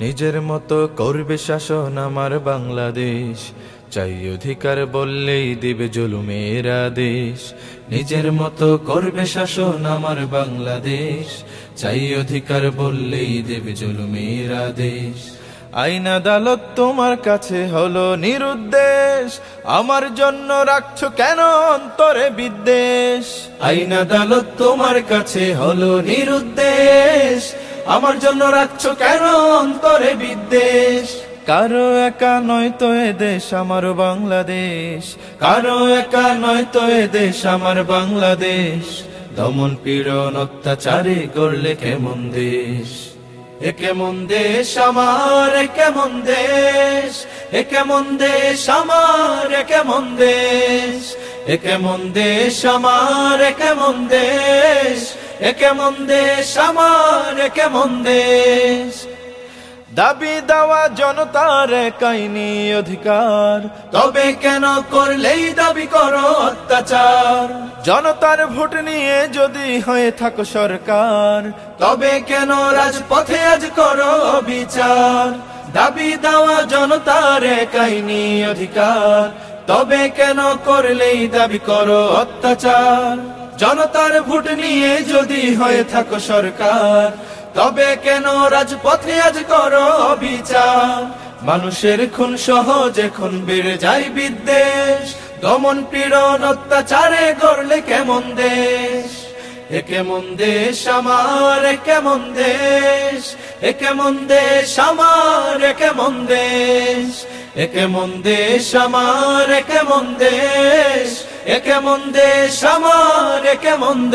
নিজের মতো করবে শাসন আমার বাংলাদেশ। চাই অধিকার বললেই দিবে জুলুমের আদেশ। নিজের মতো করবে শাসন আমার বাংলাদেশ। চাই অধিকার বললেই দেবে জুলুমের আদেশ। আইন আদালত তোমার কাছে হলো নিরুদ্দেশ। আমার জন্য রাখছো কেন অন্তরে বিদ্বেষ? আইন আদালত তোমার কাছে হলো নিরুদ্দেশ। আমার জন্য রাখছো কেন অন্তরে বিদ্বেষ? কারও একা নয় তো এ দেশ আমার বাংলাদেশ। কারও একা নয় তো এ দেশ আমার বাংলাদেশ। দমন পীড়ন অত্যাচারে করলে কেমন দেশ? কেমন দেশ আমার কেমন দেশ? কেমন দেশ আমার কেমন দেশ? কেমন দেশ আমার কেমন দেশ? এ কেমন দেশ আমার, এ কেমন দেশ? দাবি দেওয়া জনতার কাইনি অধিকার। তবে কেন করলেই দাবি করো অত্যাচার? জনতার ভোট নিয়ে যদি হয়ে থাকো সরকার, তবে কেন রাজপথে আজ করো বিচার দাবি দেওয়া জনতার কাইনি অধিকার, তবে কেন করলেই দাবি করো অত্যাচার? জনতার ভোট নিয়ে যদি হয়ে থাকো সরকার, তবে কেন রাজপথে আজ করো বিচার মানুষের খুন সহজ এখন বেড়ে যায় বিদ্বেষ। দমন পীড়ন অত্যাচারে করলে কেমন দেশ? এ কেমন দেশ আমার কেমন দেশ? এ কেমন দেশ আমার কেমন দেশ? এ কেমন দেশ আমার কেমন দেশ? এ কেমন দেশ আমার, এ কেমন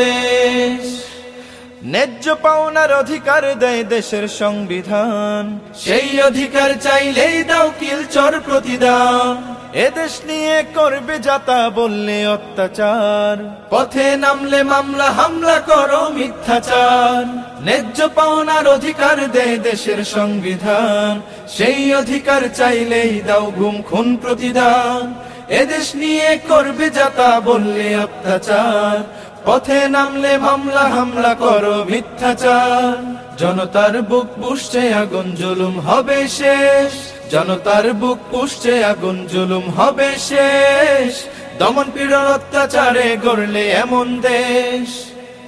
ন্যায্য পাওনার অধিকার দেয় দেশের সংবিধান। সেই অধিকার চাইলেই দাও কিলচর প্রতিদান। এদেশ নিয়ে করবে যাতা বললে অত্যাচার। পথে নামলে মামলা, হামলা করো মিথ্যাচার। ন্যায্য পাওনার অধিকার দেয় দেশের সংবিধান। সেই অধিকার চাইলেই দাও গুম খুন প্রতিদান। এদেশ নিয়ে করবে যাতা বললে অত্যাচার। পথে নামলে মামলা হামলা করো মিথ্যাচার। জনতার বুক পুষছে আগুন, জুলুম হবে শেষ। জনতার বুক পুষছে আগুন, জুলুম হবে শেষ। দমন পীড়ন অত্যাচারে গড়লে এমন দেশ।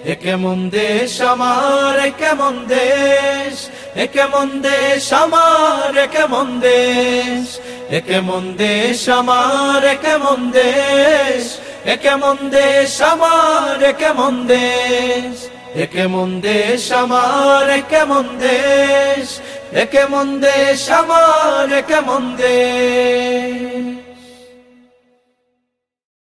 এ কেমন দেশ আমার, এ কেমন দেশ? এ কেমন দেশ আমার, এ কেমন দেশ? এ কেমন দেশ আমার, এ কেমন দেশ? এ কেমন দেশ আমার, এ কেমন দেশ? একে কেমন দেশ আমার, এ কেমন দেশ? এ কেমন দেশ আমার, এ কেমন দেশ?